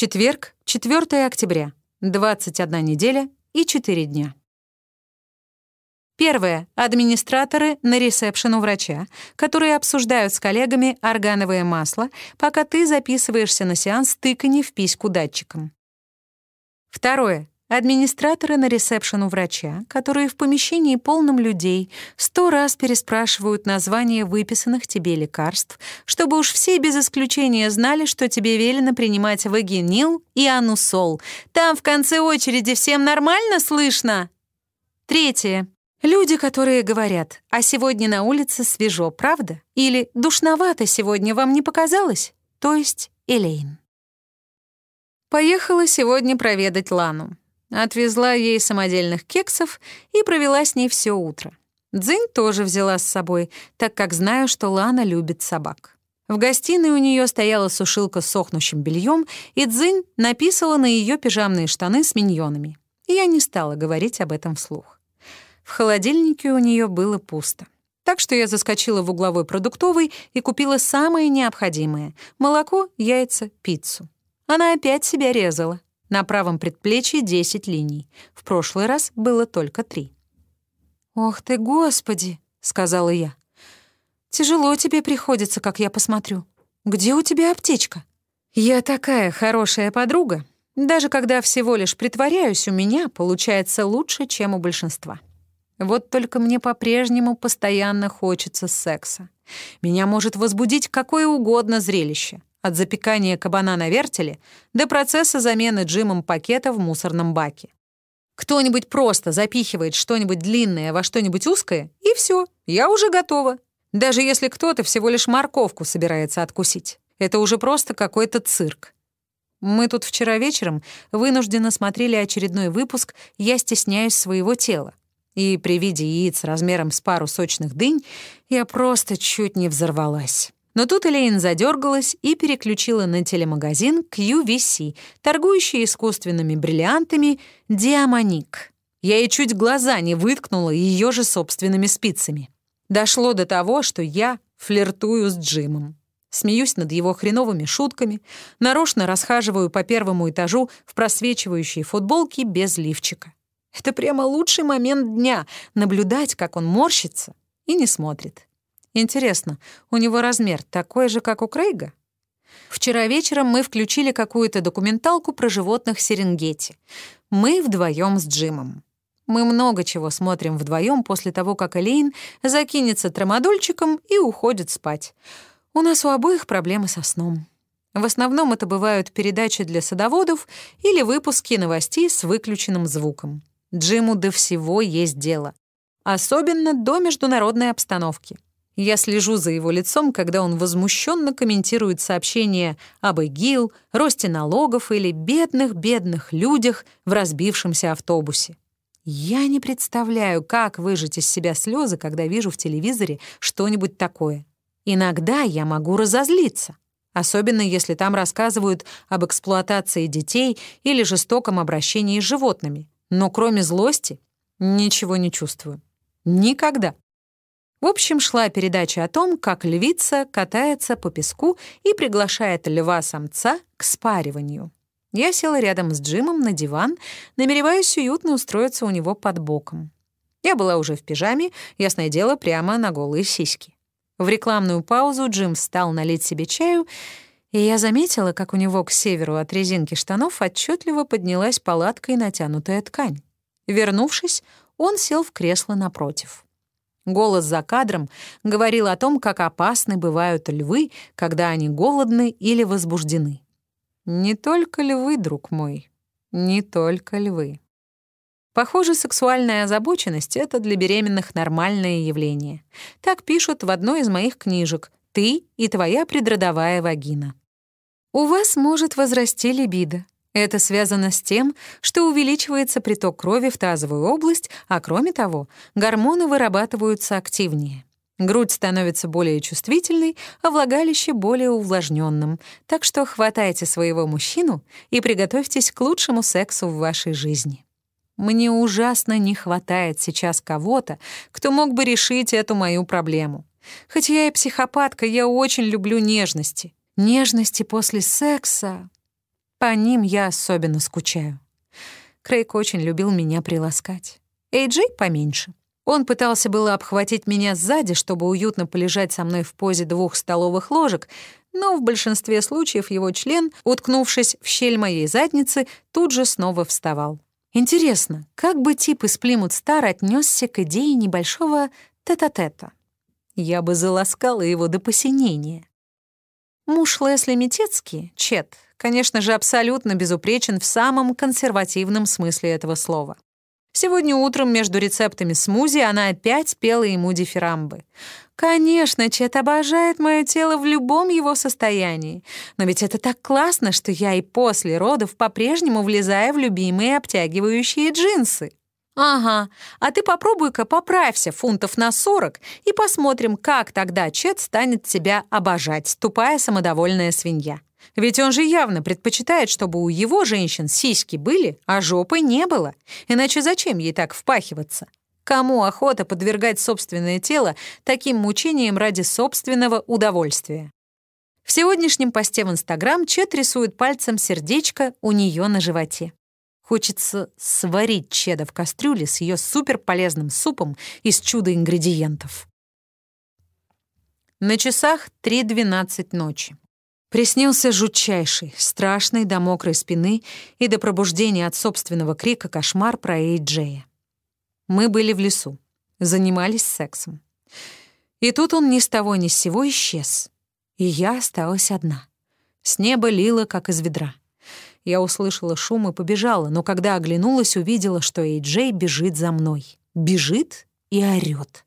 Четверг, 4 октября, 21 неделя и 4 дня. Первое. Администраторы на ресепшен у врача, которые обсуждают с коллегами органовое масло, пока ты записываешься на сеанс тыкани в письку датчиком. Второе. Администраторы на ресепшен у врача, которые в помещении полном людей сто раз переспрашивают название выписанных тебе лекарств, чтобы уж все без исключения знали, что тебе велено принимать вагинил и анусол. Там в конце очереди всем нормально слышно? Третье. Люди, которые говорят, а сегодня на улице свежо, правда? Или душновато сегодня вам не показалось? То есть Элейн. Поехала сегодня проведать Лану. Отвезла ей самодельных кексов и провела с ней все утро. Дзынь тоже взяла с собой, так как знаю, что Лана любит собак. В гостиной у нее стояла сушилка с сохнущим бельем, и Дзынь написала на ее пижамные штаны с миньонами. Я не стала говорить об этом вслух. В холодильнике у нее было пусто. Так что я заскочила в угловой продуктовый и купила самое необходимое — молоко, яйца, пиццу. Она опять себя резала. На правом предплечье 10 линий. В прошлый раз было только три. «Ох ты, Господи!» — сказала я. «Тяжело тебе приходится, как я посмотрю. Где у тебя аптечка?» «Я такая хорошая подруга. Даже когда всего лишь притворяюсь, у меня получается лучше, чем у большинства. Вот только мне по-прежнему постоянно хочется секса. Меня может возбудить какое угодно зрелище. От запекания кабана на вертеле до процесса замены Джимом пакета в мусорном баке. Кто-нибудь просто запихивает что-нибудь длинное во что-нибудь узкое, и все, я уже готова. Даже если кто-то всего лишь морковку собирается откусить. Это уже просто какой-то цирк. Мы тут вчера вечером вынужденно смотрели очередной выпуск «Я стесняюсь своего тела». И при виде яиц размером с пару сочных дынь я просто чуть не взорвалась. Но тут Элейн задергалась и переключила на телемагазин QVC, торгующий искусственными бриллиантами «Диамоник». Я ей чуть глаза не выткнула ее же собственными спицами. Дошло до того, что я флиртую с Джимом. Смеюсь над его хреновыми шутками, нарочно расхаживаю по первому этажу в просвечивающей футболке без лифчика. Это прямо лучший момент дня — наблюдать, как он морщится и не смотрит. Интересно, у него размер такой же, как у Крейга? Вчера вечером мы включили какую-то документалку про животных Серенгети. Мы вдвоем с Джимом. Мы много чего смотрим вдвоем после того, как Элейн закинется трамадольчиком и уходит спать. У нас у обоих проблемы со сном. В основном это бывают передачи для садоводов или выпуски новостей с выключенным звуком. Джиму до всего есть дело. Особенно до международной обстановки. Я слежу за его лицом, когда он возмущенно комментирует сообщения об ИГИЛ, росте налогов или бедных-бедных людях в разбившемся автобусе. Я не представляю, как выжать из себя слезы, когда вижу в телевизоре что-нибудь такое. Иногда я могу разозлиться, особенно если там рассказывают об эксплуатации детей или жестоком обращении с животными. Но кроме злости ничего не чувствую. Никогда. В общем, шла передача о том, как львица катается по песку и приглашает льва-самца к спариванию. Я села рядом с Джимом на диван, намереваясь уютно устроиться у него под боком. Я была уже в пижаме, ясное дело, прямо на голые сиськи. В рекламную паузу Джим встал налить себе чаю, и я заметила, как у него к северу от резинки штанов отчетливо поднялась палаткой натянутая ткань. Вернувшись, он сел в кресло напротив. Голос за кадром говорил о том, как опасны бывают львы, когда они голодны или возбуждены. Не только львы, друг мой, не только львы. Похоже, сексуальная озабоченность — это для беременных нормальное явление. Так пишут в одной из моих книжек «Ты и твоя предродовая вагина». У вас может возрасти либидо, это связано с тем, что увеличивается приток крови в тазовую область, а кроме того, гормоны вырабатываются активнее. Грудь становится более чувствительной, а влагалище более увлажненным. Так что хватайте своего мужчину и приготовьтесь к лучшему сексу в вашей жизни. Мне ужасно не хватает сейчас кого-то, кто мог бы решить эту мою проблему. Хоть я и психопатка, я очень люблю нежности. Нежности после секса. По ним я особенно скучаю. Крейг очень любил меня приласкать. Эйджей поменьше. Он пытался было обхватить меня сзади, чтобы уютно полежать со мной в позе двух столовых ложек, но в большинстве случаев его член, уткнувшись в щель моей задницы, тут же снова вставал. Интересно, как бы тип из Плимут Стар отнесся к идее небольшого тета-тета? Я бы заласкала его до посинения. Муж Лесли Митецкий, Чет, конечно же, абсолютно безупречен в самом консервативном смысле этого слова. Сегодня утром между рецептами смузи она опять пела ему дифирамбы. Конечно, Чет обожает мое тело в любом его состоянии. Но ведь это так классно, что я и после родов по-прежнему влезаю в любимые обтягивающие джинсы. Ага, а ты попробуй-ка поправься фунтов на 40 и посмотрим, как тогда Чет станет тебя обожать, тупая самодовольная свинья. Ведь он же явно предпочитает, чтобы у его женщин сиськи были, а жопы не было. Иначе зачем ей так впахиваться? Кому охота подвергать собственное тело таким мучениям ради собственного удовольствия? В сегодняшнем посте в Инстаграм Чет рисует пальцем сердечко у нее на животе. Хочется сварить Чеда в кастрюле с ее суперполезным супом из чудо-ингредиентов. На часах 3.12 ночи. Приснился жутчайший, страшный до мокрой спины и до пробуждения от собственного крика кошмар про Эйджея. Мы были в лесу, занимались сексом. И тут он ни с того ни с сего исчез. И я осталась одна. С неба лило, как из ведра. Я услышала шум и побежала, но когда оглянулась, увидела, что Эйджей бежит за мной. Бежит и орёт.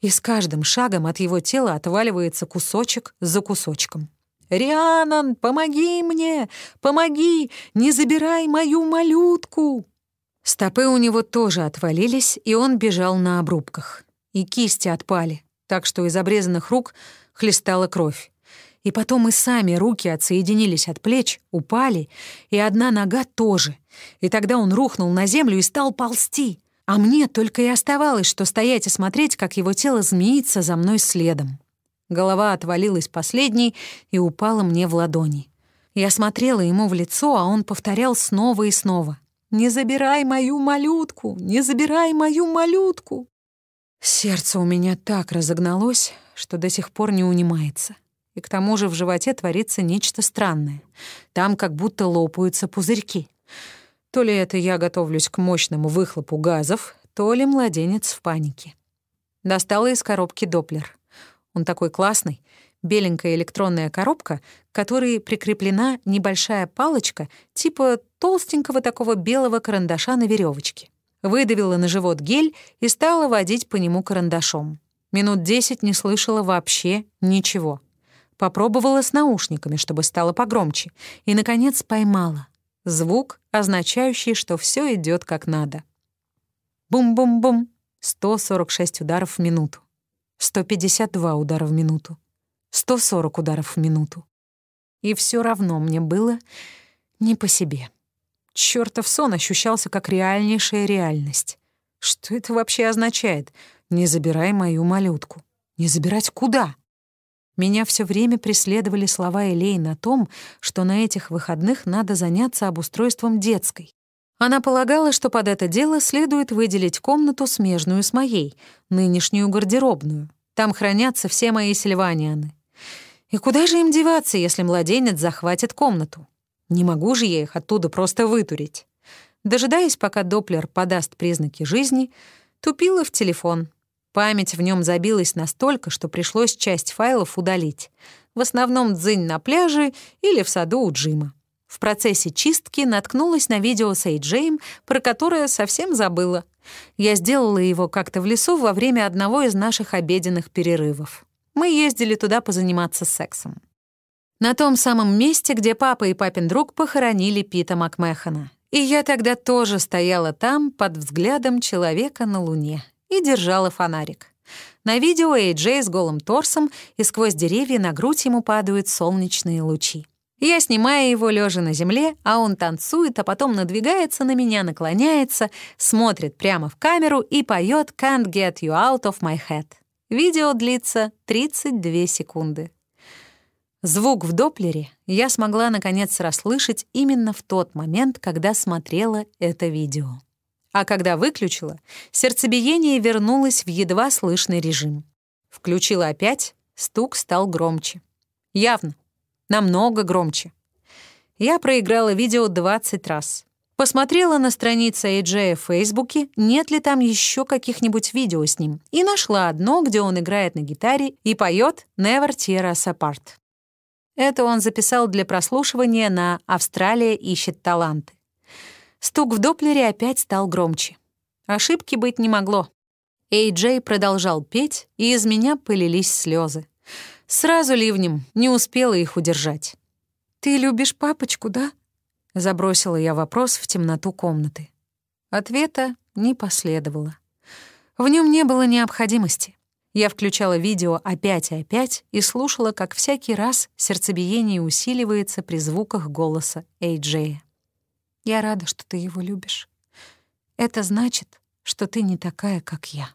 И с каждым шагом от его тела отваливается кусочек за кусочком. «Рианан, помоги мне! Помоги! Не забирай мою малютку!» Стопы у него тоже отвалились, и он бежал на обрубках. И кисти отпали, так что из обрезанных рук хлестала кровь. И потом и сами руки отсоединились от плеч, упали, и одна нога тоже. И тогда он рухнул на землю и стал ползти. А мне только и оставалось, что стоять и смотреть, как его тело змеится за мной следом. Голова отвалилась последней и упала мне в ладони. Я смотрела ему в лицо, а он повторял снова и снова. Не забирай мою малютку! Не забирай мою малютку!» Сердце у меня так разогналось, что до сих пор не унимается. И к тому же в животе творится нечто странное. Там как будто лопаются пузырьки. То ли это я готовлюсь к мощному выхлопу газов, то ли младенец в панике. Достала из коробки доплер. Он такой классный, беленькая электронная коробка, к которой прикреплена небольшая палочка типа толстенького такого белого карандаша на веревочке. Выдавила на живот гель и стала водить по нему карандашом. Минут десять не слышала вообще ничего. Попробовала с наушниками, чтобы стало погромче, и, наконец, поймала. Звук, означающий, что все идет как надо. Бум-бум-бум. 146 ударов в минуту. 152 удара в минуту. 140 ударов в минуту. И все равно мне было не по себе. Чёртов сон ощущался как реальнейшая реальность. Что это вообще означает? Не забирай мою малютку. Не забирать куда? Меня все время преследовали слова Элей на том, что на этих выходных надо заняться обустройством детской. Она полагала, что под это дело следует выделить комнату, смежную с моей, нынешнюю гардеробную. Там хранятся все мои сильванианы. И куда же им деваться, если младенец захватит комнату? Не могу же я их оттуда просто вытурить. Дожидаясь, пока Доплер подаст признаки жизни, тупила в телефон. Память в нем забилась настолько, что пришлось часть файлов удалить. В основном дзынь на пляже или в саду у Джима. В процессе чистки наткнулась на видео с Эйджеем, про которое совсем забыла. Я сделала его как-то в лесу во время одного из наших обеденных перерывов мы ездили туда позаниматься сексом. На том самом месте, где папа и папин друг похоронили Пита Макмехана. И я тогда тоже стояла там под взглядом человека на Луне и держала фонарик. На видео Эйджей с голым торсом, и сквозь деревья на грудь ему падают солнечные лучи. Я снимаю его лежа на земле, а он танцует, а потом надвигается на меня, наклоняется, смотрит прямо в камеру и поет «Can't get you out of my head». Видео длится 32 секунды. Звук в доплере я смогла наконец расслышать именно в тот момент, когда смотрела это видео. А когда выключила, сердцебиение вернулось в едва слышный режим. Включила опять, стук стал громче. Явно. Намного громче. Я проиграла видео 20 раз. Посмотрела на странице Эйджея в Фейсбуке, нет ли там еще каких-нибудь видео с ним, и нашла одно, где он играет на гитаре и поет «Never Tear Us Apart». Это он записал для прослушивания на «Австралия ищет таланты». Стук в доплере опять стал громче. Ошибки быть не могло. Эй-Джей продолжал петь, и из меня пылились слезы. Сразу ливнем, не успела их удержать. «Ты любишь папочку, да?» Забросила я вопрос в темноту комнаты. Ответа не последовало. В нем не было необходимости. Я включала видео опять и опять и слушала, как всякий раз сердцебиение усиливается при звуках голоса Эйджея. «Я рада, что ты его любишь. Это значит, что ты не такая, как я».